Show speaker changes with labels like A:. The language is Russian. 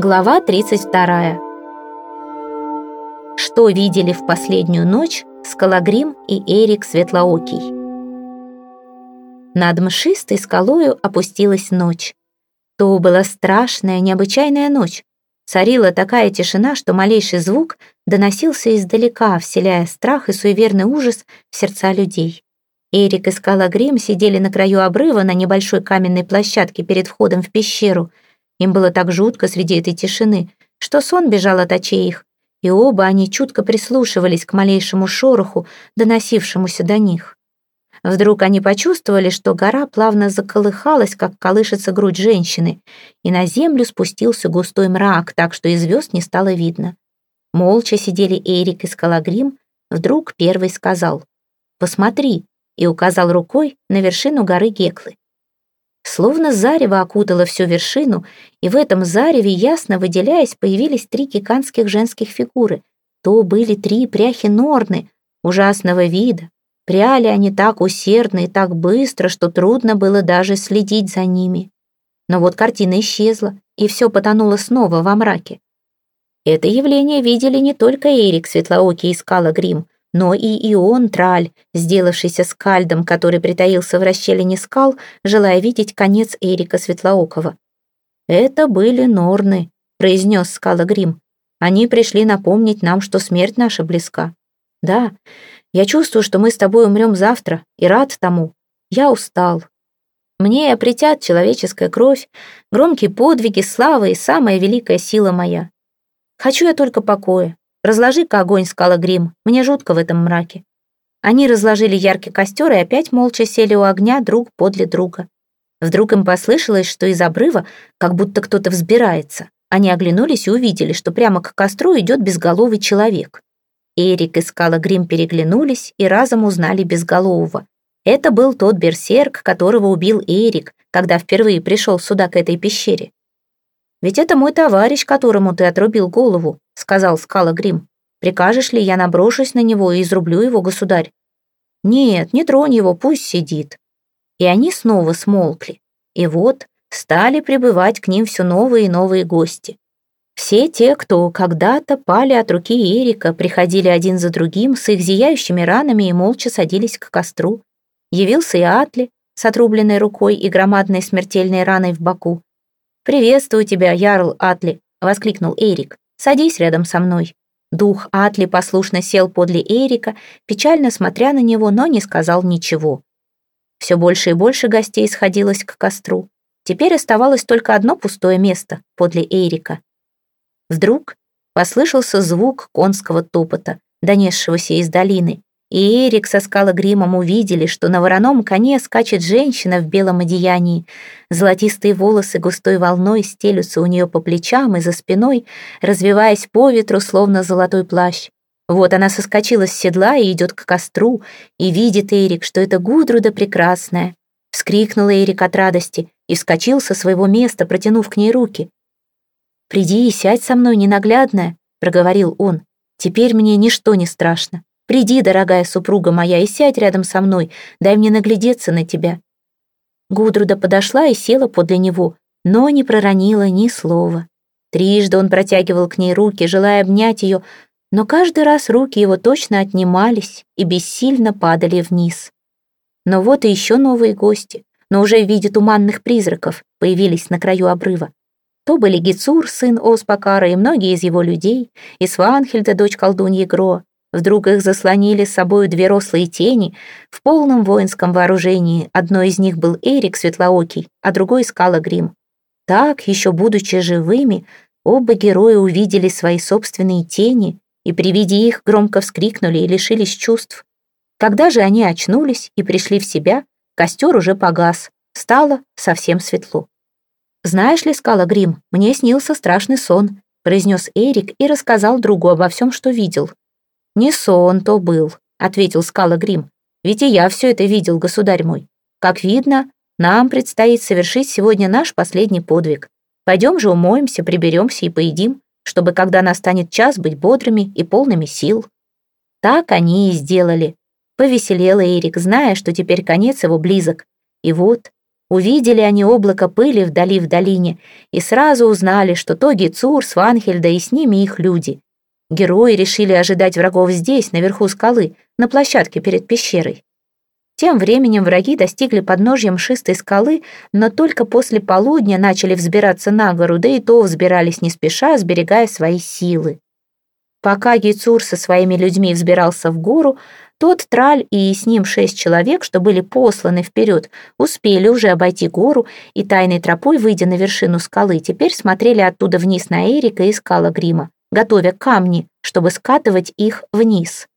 A: Глава 32. Что видели в последнюю ночь Скалагрим и Эрик Светлоокий? Над мшистой скалою опустилась ночь. То была страшная, необычайная ночь. Царила такая тишина, что малейший звук доносился издалека, вселяя страх и суеверный ужас в сердца людей. Эрик и Скалагрим сидели на краю обрыва на небольшой каменной площадке перед входом в пещеру — им было так жутко среди этой тишины, что сон бежал от очей их, и оба они чутко прислушивались к малейшему шороху, доносившемуся до них. Вдруг они почувствовали, что гора плавно заколыхалась, как колышется грудь женщины, и на землю спустился густой мрак, так что и звезд не стало видно. Молча сидели Эрик и Скалагрим, вдруг первый сказал «Посмотри», и указал рукой на вершину горы Геклы. Словно зарево окутало всю вершину, и в этом зареве, ясно выделяясь, появились три гигантских женских фигуры. То были три пряхи-норны, ужасного вида. Пряли они так усердно и так быстро, что трудно было даже следить за ними. Но вот картина исчезла, и все потонуло снова во мраке. Это явление видели не только Эрик Светлоокий и Скала Грим, но и Ион Траль, сделавшийся скальдом, который притаился в расщелине скал, желая видеть конец Эрика Светлоокова. «Это были Норны», — произнес Скала Грим. «Они пришли напомнить нам, что смерть наша близка. Да, я чувствую, что мы с тобой умрем завтра, и рад тому. Я устал. Мне опретят человеческая кровь, громкие подвиги, слава и самая великая сила моя. Хочу я только покоя, Разложи-ка огонь, скала Грим, мне жутко в этом мраке. Они разложили яркий костер и опять молча сели у огня друг подле друга. Вдруг им послышалось, что из обрыва как будто кто-то взбирается. Они оглянулись и увидели, что прямо к костру идет безголовый человек. Эрик и Скала Грим переглянулись и разом узнали безголового. Это был тот берсерк, которого убил Эрик, когда впервые пришел сюда, к этой пещере. «Ведь это мой товарищ, которому ты отрубил голову», — сказал Скала Грим. «Прикажешь ли, я наброшусь на него и изрублю его, государь?» «Нет, не тронь его, пусть сидит». И они снова смолкли. И вот стали прибывать к ним все новые и новые гости. Все те, кто когда-то пали от руки Эрика, приходили один за другим с их зияющими ранами и молча садились к костру. Явился и Атли с отрубленной рукой и громадной смертельной раной в боку. «Приветствую тебя, Ярл Атли!» — воскликнул Эрик. «Садись рядом со мной». Дух Атли послушно сел подле Эрика, печально смотря на него, но не сказал ничего. Все больше и больше гостей сходилось к костру. Теперь оставалось только одно пустое место подле Эрика. Вдруг послышался звук конского топота, донесшегося из долины и Эрик со скалогримом увидели, что на вороном коне скачет женщина в белом одеянии. Золотистые волосы густой волной стелются у нее по плечам и за спиной, развиваясь по ветру, словно золотой плащ. Вот она соскочила с седла и идет к костру, и видит Эрик, что это Гудруда прекрасная. Вскрикнул Эрик от радости и вскочил со своего места, протянув к ней руки. «Приди и сядь со мной, ненаглядная», — проговорил он. «Теперь мне ничто не страшно. Приди, дорогая супруга моя, и сядь рядом со мной, дай мне наглядеться на тебя». Гудруда подошла и села подле него, но не проронила ни слова. Трижды он протягивал к ней руки, желая обнять ее, но каждый раз руки его точно отнимались и бессильно падали вниз. Но вот и еще новые гости, но уже в виде туманных призраков, появились на краю обрыва. То были Гицур, сын Оспакара, и многие из его людей, и Сванхельда, дочь колдуньи Гро, Вдруг их заслонили с собою две рослые тени в полном воинском вооружении. Одной из них был Эрик Светлоокий, а другой Скала Грим. Так, еще будучи живыми, оба героя увидели свои собственные тени и при виде их громко вскрикнули и лишились чувств. Когда же они очнулись и пришли в себя, костер уже погас, стало совсем светло. «Знаешь ли, Скала Грим, мне снился страшный сон», произнес Эрик и рассказал другу обо всем, что видел. «Не сон то был», — ответил Скала Грим. «Ведь и я все это видел, государь мой. Как видно, нам предстоит совершить сегодня наш последний подвиг. Пойдем же умоемся, приберемся и поедим, чтобы, когда настанет час, быть бодрыми и полными сил». Так они и сделали. Повеселел Эрик, зная, что теперь конец его близок. И вот Увидели они облако пыли вдали в долине и сразу узнали, что то Гицур, Сванхельда и с ними их люди. Герои решили ожидать врагов здесь, наверху скалы, на площадке перед пещерой. Тем временем враги достигли подножья мшистой скалы, но только после полудня начали взбираться на гору, да и то взбирались не спеша, сберегая свои силы. Пока Гицур со своими людьми взбирался в гору, тот Траль и с ним шесть человек, что были посланы вперед, успели уже обойти гору и тайной тропой, выйдя на вершину скалы, теперь смотрели оттуда вниз на Эрика и скала Грима, готовя камни, чтобы скатывать их вниз.